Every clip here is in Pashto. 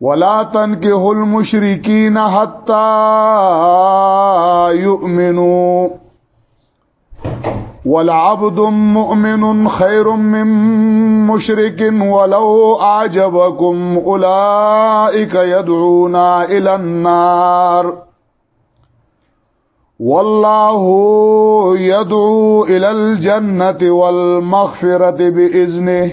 ولا تنكحوا المشركين حتى يؤمنوا والعبد مؤمن خير من مشرك ولو أعجبكم أولئك يدعون إلى النار والله يدعو إلى الجنة والمغفرة بإذنه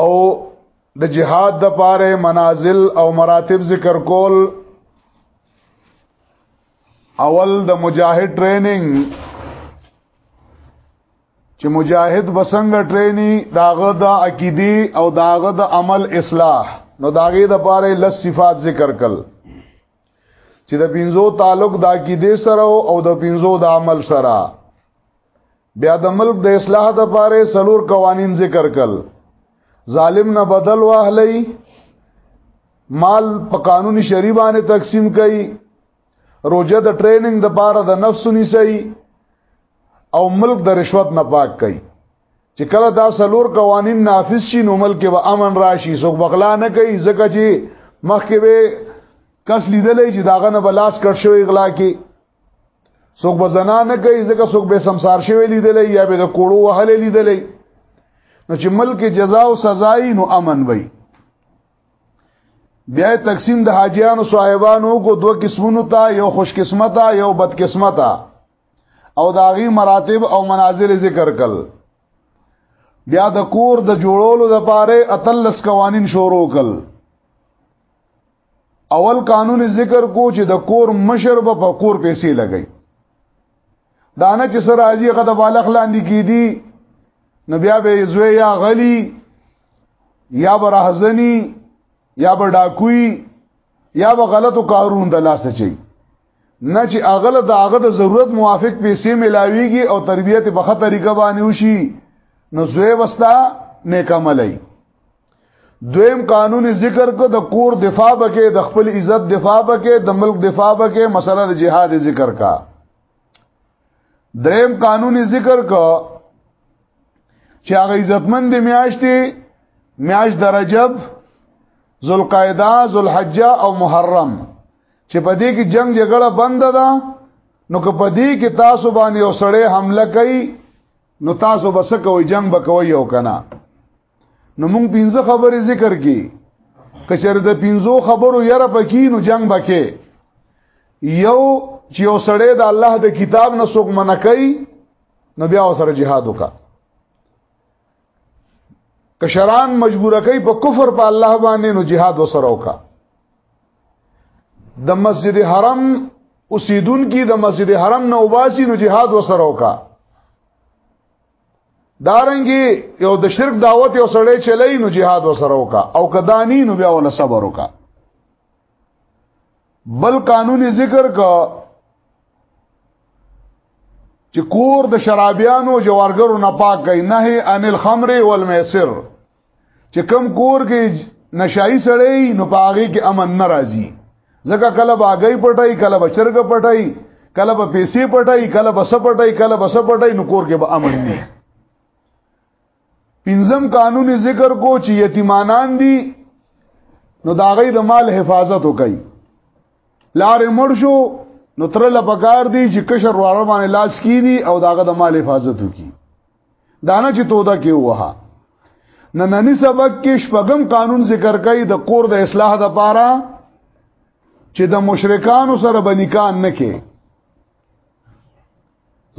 او د جهاد د پاره منازل او مراتب ذکر کول اول د مجاهد ټریننګ چې مجاهد بسنګ ټرینی داغه د عقیدی او داغه د عمل اصلاح نو داغه د پاره لس صفات ذکر کړل چې د پینزو تعلق د عقیده سره او د پینزو د عمل سره بیا د ملک د اصلاح د پاره سلور قوانین ذکر کړل ظالم نه بدل واهلی مال په قانوني شری باندې تقسیم کړي روزه د ټریننګ د پاره د نفس نیسي او ملک د رشوت نه پاک کړي چې کله دا سلور قوانین نافذ شي نو ملک به امن راشي څوک بغلا نه کوي ځکه چې مخکې به کس لیدلې چې داغه نه بلاس کړ شوی اغلا کې څوک به زنا نه کوي ځکه څوک به سمسار شوی لیدلې یا به د کوړو وهلې لیدلې نو چې ملک جزا او سزای نو امن وي بیا تقسیم د حاجیانو صاحبانو کو دوه قسمونو ته یو خوش قسمته یو بد قسمته او داغي مراتب او منازل ذکر کړل بیا د کور د جوړولو د پاره اتلس قوانین شروع کړل اول قانون ذکر کو چې د کور مشر به په کور پیسې لګي دانه چې سر راځي هغه د بالغ لاندې کیدی نو بیا به زوی یا غلی یا به راهزنی یا به ډاکوي یا به غلطو کارونو د لاس چي نه چې اغله د هغه د ضرورت موافق پیسې ملاويږي او تربيت په خطر طریقه باندې وشي نو زوی وستا نیک عملای دویم قانون ذکر کو د کور دفاع بکې د خپل عزت دفاع بکې د ملک دفاع بکې مسله د جهاد ذکر کا دریم قانون ذکر کو چې هغه عزتمند میاشتي میاش درجب ذوالقعده ذوالحجه او محرم چې په دې کې جنگ جګړه بند ده نو که په دې کې تاسو باندې اوسړې حمله کوي نو تاسو بس کوی جنگ بکوي او کنه نو موږ پنځه خبرې ذکر کی کچره د پنځو خبرو یره پکې نو جنگ بکې یو چې اوسړې د الله د کتاب نه څوک منکای نو بیا اوسره jihad وکړه کشران مجبور کوي په کفر په الله باندې نو jihad وسره وکا د مسجد حرم اوسیدون کی د مسجد حرم نه وباسي نو jihad وسره وکا دارنګي یو د شرک دعوت یو سړی چلی نو jihad وسره وکا او کدانی نو بیا ول صبر وکا بل قانوني ذکر کا چې کور د شرابیانو جوارګرو نه پاک کئ نه ان الخمر والمیسر چې کم کور کې نشای سړی نو پاغي کې امن ناراضي ځکه کله باګي پټای کله بچرګ پټای کله به پیسې پټای کله بس پټای کله بس پټای نو کور کې به امن نه پنځم قانوني ذکر کو چې یتیمانان دي نو دا غي د مال حفاظت وکړي لارې مړ شو نو تر لپکار دي چې کشر واره باندې لاس کی دي او داغه د مال حفاظت وکړي دانه چې توده کې وها نننی سبق کې شپږم قانون ذکر کوي د کور د اصلاح د پاره چې د مشرکانو سره به نکاح نه کې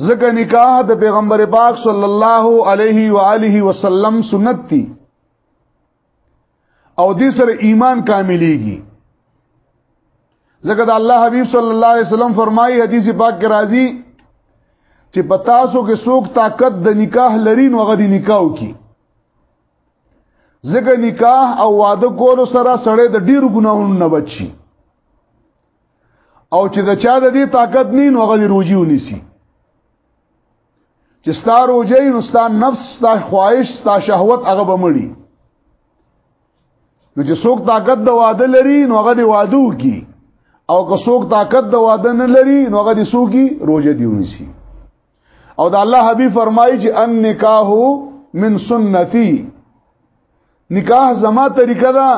ځکه نکاح د پیغمبر پاک صلی الله علیه و آله وسلم سنت دی او دې سره ایمان کاملېږي ځکه د الله حبیب صلی الله علیه وسلم فرمایي حدیث پاک کې راځي چې پتاسو کې څوک طاقت د نکاح لري نو هغه د نکاح وکي ځکه نکاح او واده کولو سره سړی د ډیرو ګناهونو نه بچي او چې د چا د دې طاقت نه نو هغه روجي ونیسي چې ستا روجه نو ستا نفس ستا خواهش ستا شهوت هغه به مړي نو چې څوک طاقت د واده لري نو هغه دی واده وکي او که څوک طاقت د واده نه لري نو هغه دی سوکي روجه دیونسي او د الله حبيب فرمایي چې ان نکاح من سنتي نکاح زما طریقه ده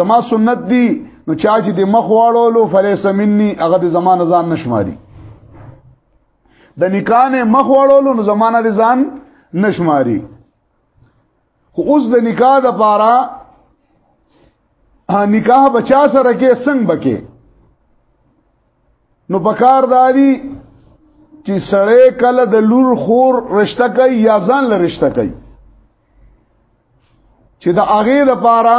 زما سنت دي نو چا چې د مخ واړولو فلیس مني هغه د زما نزان نشماري د نکاح نه مخ وړولو نو زمانہ د ځان نشماري خو اوس د نکاح د پاره نکاح بچا سره کې سنگ بکې نو پکار دادی چې سړی کله د لور خور رشتہ کوي یا ځان له رشتہ کوي چې د هغه لپاره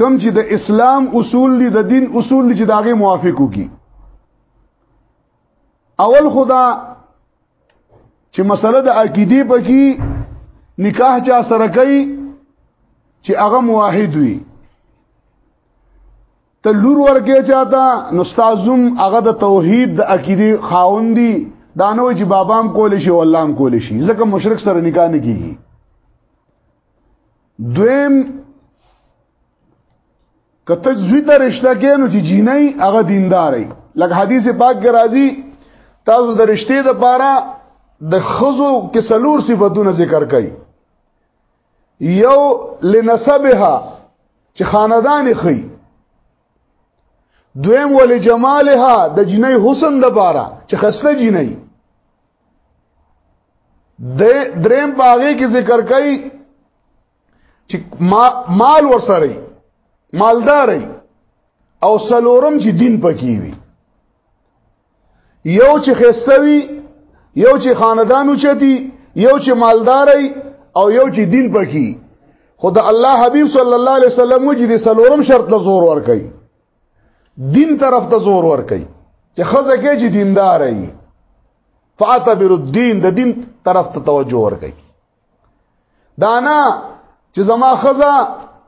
کم چې د اسلام اصول دي د دین اصول دي چې د هغه موافق وکي اول خدا چې مسله د عقیده پکې نکاح چا سره کوي چې هغه موحد وي ته لور ورکه چاته نو استادم هغه د توحید د عقیده خاوندي دانو چې بابام کول شي او الله هم کول شي ځکه مشرک سره نکاح نه کیږي دویم کته زوی ته رشتہ کینو چې جینای هغه دینداري لکه حدیث پاک کې راځي تاسو د رشتې د پاره د خزو کې سلور صفاتونه ذکر کړي یو لنسبها چې خاندان خي دویم ول جمالها د جنۍ حسن د پاره چې خسته جنۍ د دریم باغې کې ذکر کوي چې مال ورسره مالدار او سلورم چې دین پکې وي یو چې خستوي یو چې خاندان اوچتي یو چې مالدار او یو چې دین پکې خو د الله حبیب صلی الله علیه وسلم وجې د سلورم شرط له زور ور کوي دین طرف ته زور ور کوي چې خزه کې چې دیندار وي فاعتبر الدين د دین طرف ته توجه ور کوي دانا چې زما خزه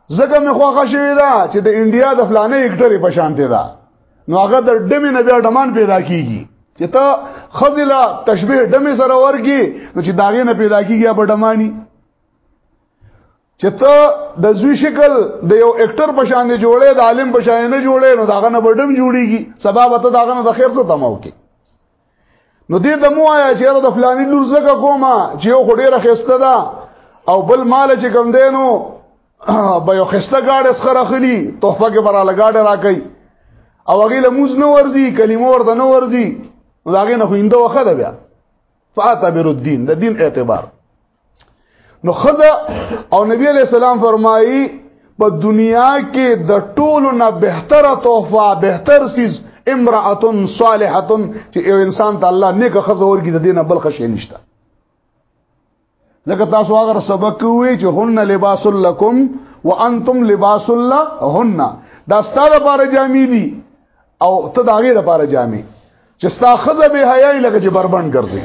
زګه مې خوخه شوی دا چې د انډیا د فلانه اکټری په شان دی دا نو هغه د ډمې نه بیا ډمان پیدا کیږي چې ته خزلا تشبیه ډمې سره ورګي نو چې داغه نه پیدا کیږي په ډمانی چې ته د زوی شکل د یو اکټر په شان دی جوړې د عالم په شان نه جوړې نو داغه نه بډم جوړیږي سبا به ته داغه نه د خیر څه تماو کې نو دې د مو آیا چې د فلانی لور زګه کومه چې یو خډيره خسته ده او بل مال چې کم دینو به یو خسته گاډه سره خلی تحفه کې براله گاډه راکې او هغه له موز نه ورزي کلمو ورته نه ورزي هغه نه خوينده وخه ده بیا فاعتبر الدين د دین اعتبار نو خدا او نبی علیہ السلام فرمایي په دنیا کې د ټولو نه بهتره تحفه بهتر سیز امراه صالحه چې یو انسان ته الله نیکه خزه ورګي د دینه بل خشه نشته ځکه تاسو هغه سبق وی چې هن لباس لکم وانتم لباس لهن دا ستاسو لپاره جامې دي او ته دا غیر لپاره جامې چې ستاسو خزه به حیا لکه چې بربند ګرځي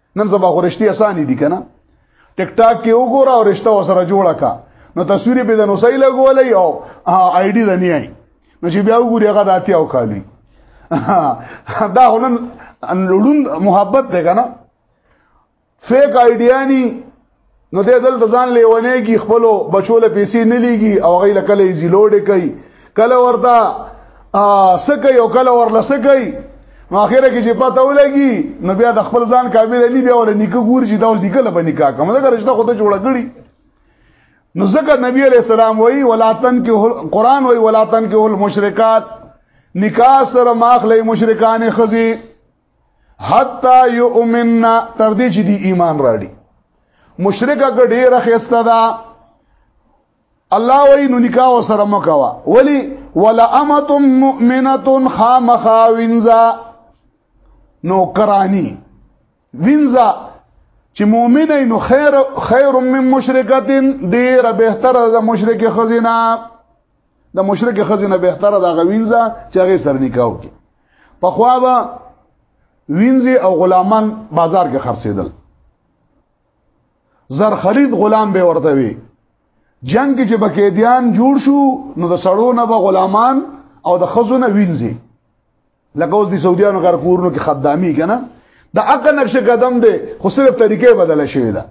نن سبا خو رښتیا اسانه دي کنه ټیک ټاک کې وګوره او رښتا وسره جوړه کا نو تصویر به د نوسای لګولې او آی ډی د نه نو چې بیا وګوري هغه د اتیاو کالی دا هنن لړون محبت دی کنه فیک آیډیانی نو دې دل ځان لیونېږي خپل بچو له پیسې نه لیږي او غي له کله یې لوډ کوي کله ورته سکه یو کله ورله سکه نو اخره کې چې پته ولګي نو بیا د خپل ځان کامل نه بیا ول نکاح ګور چې دا اوس نکاح لپاره نکاح کوم دا رشتہ خو ته جوړ کړی نو ځکه نبی علیہ السلام وی ولاتن کې قران وی ولاتن کې المشرکات نکاح سره ماخله مشرکان خزي حتا یؤمننا تر دې چې دی ایمان راړي مشرکه ګ ډیره خسته ده الله وی نو نکاح وسره مکوا ولی ولا امه مؤمنه خامخا وینزا نو کرانی وینزا چې مؤمنه نو خیر خیر من مشرکتین ډیره بهتره ده مشرکه خزینه د مشرک خزینه بهتره دا غوینځه چې هغه سر نکاو کې په خوا به وینځي او غلامان بازار کې خرڅېدل زر خرید غلام به ورته وي جنگ کې چې بکیدیان جوړ شو نو د سړو نه به غلامان او د خزونه وینځي لکه اوس د سعودیانو کار کورونو کې خدامي کنه دا اقا نقش قدم دی خو صرف طریقې بدله شوې ده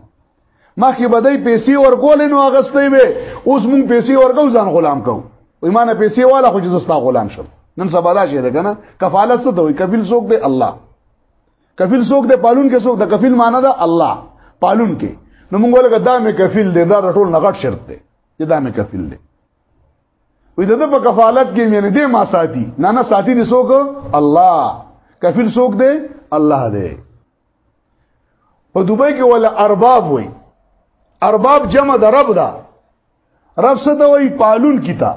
مخکې بدای پیسې ورکول نو اغستې به اوس مونږ پیسې ورکو ځان غلام کو ایمانه پیسې والا خو جزستا غلام شو نن سبا دا شي ده کنه کفالت څه دوی کفیل څوک دی الله کفیل څوک دی پالون کې څوک د کفیل معنی ده الله پالون کې نو مونږ ولګه دا مې کفیل دی دا ټول نغټ شرط دی دا مې کفیل دی وې د په کفالت کې مې نه دې ما ساتي نه نه ساتي دې څوک الله کفیل څوک دې الله دې په دوبۍ کې ولا ارباب وې ارباب جمع د رب دا رب څه ته وې پالون کیتا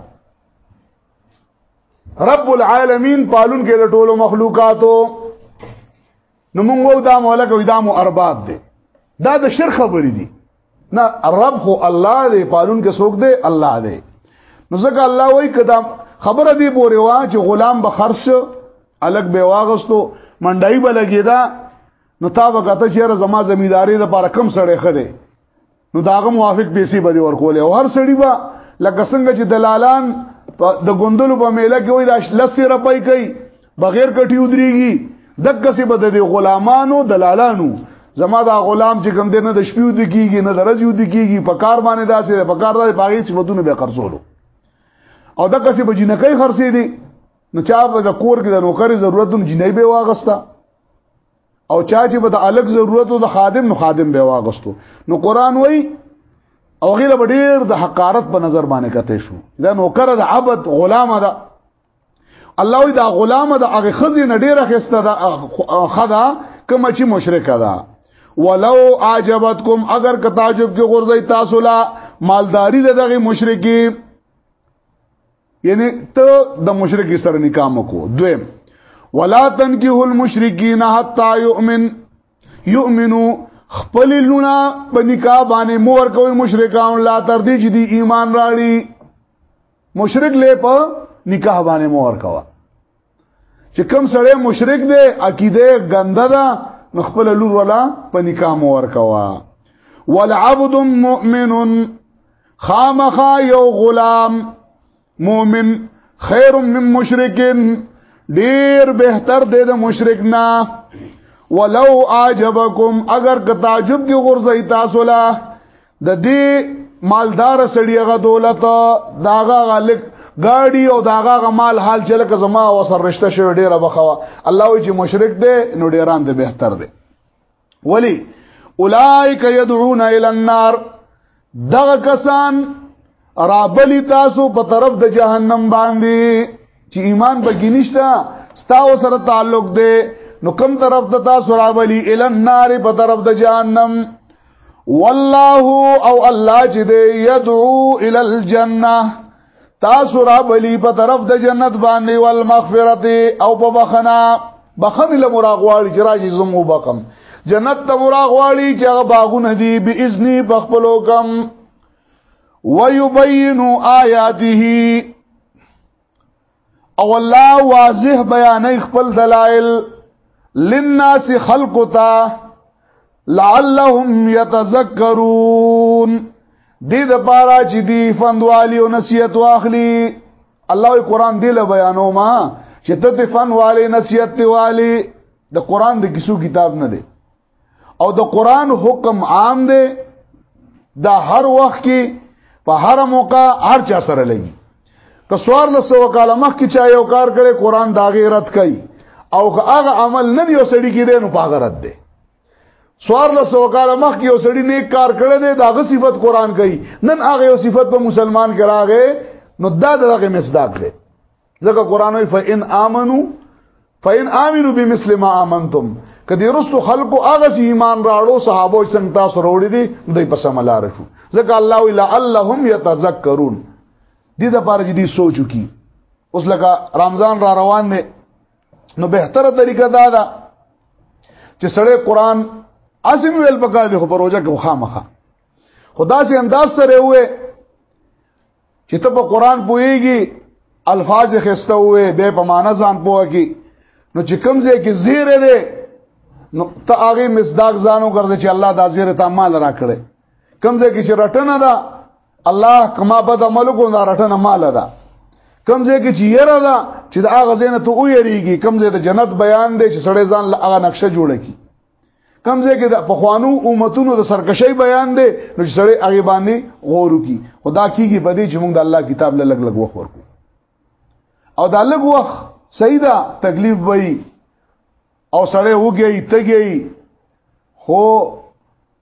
رب العالمین پالون کې د ټولو مخلوقاتو نو موږ وو دا مولا کوي دا مو ارباب دی دا د شرک خبرې دي نه رب خو الله دی پالون کې څوک دی الله دی نو ځکه الله وایي کدا خبره دی پورې وا چې غلام به خرڅ الګ به واغستو منډای به لګیدا نو تا وکړه چې زما زمیداری د لپاره کم سړی خده نو داغه موافق پیسې به ورکول او هر سړی به لکه څنګه چې دلالان د ګوندلو په میله کې وای د لس روپۍ کوي بغیر کټي ودرېږي دغه څه به د غلامانو دلالانو زما دا غلام چې کوم دنه د شپې ود کیږي نه درځي ود کیږي په کار باندې داسې په کار داسې باغې چې ودونه به خرڅولو او دغه څه به جنکې خرڅې دي نو چا به د کور کې د نوکری ضرورت هم جنې به واغستا او چا چې به د الګ ضرورت او د خادم نو خادم به واغستو نو قران وای او غیله به ډیر د حقارت په نظر باندې کته شو دا نوکر د عبد غلام ده الله وی دا غلام ده هغه خزې نه ډیره خسته ده خدا کوم چې مشرک ده ولو عجبتکم اگر که تعجب کې غورځي تاسو لا مالداری دغه مشرکی یعنی ته د مشرک سره نکاح مکو دویم ولا تنکیه المشرکین حتا یؤمن یؤمنو خپل لونه په نکاح باندې مور کوي مشرکان لا تر دې چې دی ایمان راړي مشرک له په نکاح باندې مور کوي چې کم سړی مشرک دی عقیده ګنده ده نو خپل لور ولا په نکاح مو ورکوا والعبد مؤمن خامخا یو غلام مؤمن خیر من مشرکین ډیر بهتر دی د مشرک نه ولو عجبکم اگر که تعجب کې غورځي تاسو لا د دې مالدار سړی هغه دولت داغه غلک گاڑی او داغه مال حال چې لکه زما او سر رشتہ شوی ډیره بخوا الله وی چې مشرک دی نو ډیران دی بهتر دی ولی اولائک یدعون الی النار دغه کسان رابلی تاسو په طرف د جهنم باندې چې ایمان پکې نشته ستاسو سره تعلق دی نو کوم طرف ته تاسو رابلی ال النار په طرف د جهنم والله او الله چې دی يدعو ال الجنه تاسو رابلی په طرف د جنت باندې والمغفرت او په بخنا بخنه لمراغواړي چې راځي زمو بکم جنت ته مراغواړي چې هغه باغونه دي باذن بخپلو کم ويبين آياته او الله واضح بیان خپل دلائل للناس خلقتا لعلهم يتذكرون دې د پاره چې دی فندوالي او نصيحت واخلي الله قرآن دی له بیانو ما چې ته فن والي نصيحت والي د قرآن د کیسو کتاب نه دی او د قران حکم عام دی دا هر وخت کې په هر موقع هر چا سره لګي که سوار له سو کاله مخکې چا یو کار کړي قران دا غیرت کوي او که هغه عمل نه دی وسړي کې دی نو په غیرت دی سوار له سو کاله مخکې یو سړي نیک کار کړي دی دا غ صفت قران کوي نن هغه یو صفت په مسلمان کې راغې نو دا دغه مصداق دی ځکه قران وی فإن آمنو فإن آمنو بمثل ما آمنتم کدی رسو خلقو هغه سی ایمان راړو صحابه څنګه تاسو وروړي دي دوی په سم لار شو ځکه الله وی لعلهم يتذكرون دې د پاره دې سوچو کی اوس لکه رمضان را روان دی نو بهتره طریقه دا ده چې سړی قران عظیم ویل پکا دی خو پروژه کې خامخه خدا سي انداز سره وې چې ته په قران پويږي الفاظ خسته وې به په معنا ځان پوهږي نو چې کوم ځای کې زیره ده نو ته هغه مصداق ځانو ګرځي چې الله دا زیره ته مال را کړي کوم ځای کې چې رټنه ده الله کما بد عمل کو نه رټنه مال ده کوم ځای کې چې یره ده چې دا هغه ځای نه ته ویریږي کوم ځای ته جنت بیان دی چې سړی ځان له هغه نقشه جوړه کی کمزې کې د پخوانو امتونو د سرکشي بیان دی نو چې سره هغه باندې غور کی خدا کیږي په دې چې موږ د الله کتاب له لګ لګ وخور کو او دا لګ وخ سیدا تکلیف وای او سره وګي تګي خو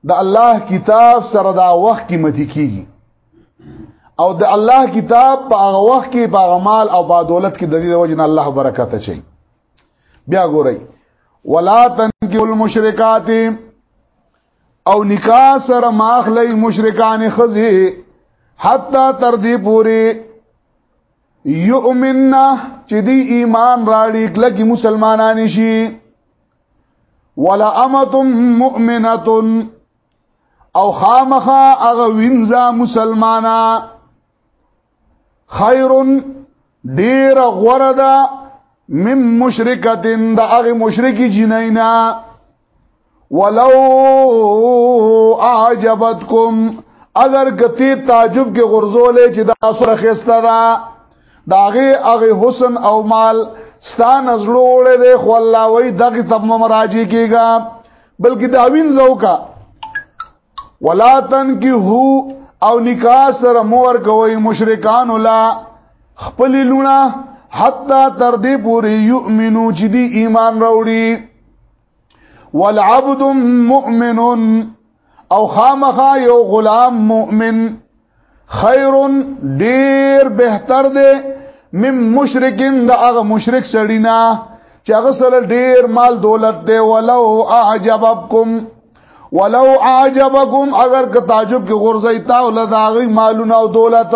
د الله کتاب سره دا وخت کې متی کیږي او د الله کتاب په هغه وخت کې په مال او په دولت کې د دې وجه نه الله برکت اچي بیا ګورئ ولا تنکو المشرکات او نکاح سره ماخلی مشرکان خزی حتا تر دې پوری یؤمننا چې دی ایمان راړي کله کې مسلمانان شي ولا امه مؤمنه او خامخه اغه وینځه مسلمانانه خیر ډیر غوړه ده مم مشرکتن د هغه مشرکی جنینا ولو اعجبتکم اگر کتی تعجب کې غرزولې چې دا سره خسته ده داغه هغه حسن او مال ستا نزلو وړې ده خو الله وای دغه تب مراجي کیږي بلکې دا وین زوکا ولا تنکحو او نکاح سره مور کوي مشرکان ولا خپل لونه حتا تر دې پورې یؤمنو چې دی ایمان راوړي والعبد مؤمن او خامخا یو غلام مؤمن خیر ډیر بهتر دی مم مشرکین دا هغه مشرک سړی نه چې هغه سره ډیر مال دولت دی ولو اعجبکم ولو اعجبکم اگر که تعجب کې غورځي تا ولدا غي مالونه او دولت